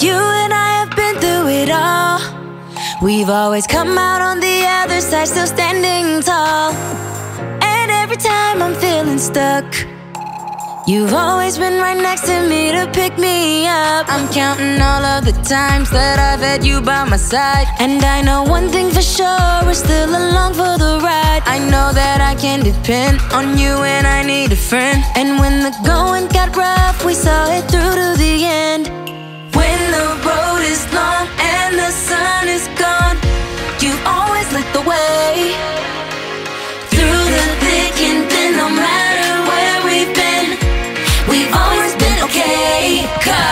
You and I have been through it all. We've always come out on the other side, still standing tall. And every time I'm feeling stuck, you've always been right next to me to pick me up. I'm counting all of the times that I've had you by my side. And I know one thing for sure, we're still along for the ride. I know that I can depend on you when I need a friend. And when the going got rough, we saw it through Cut.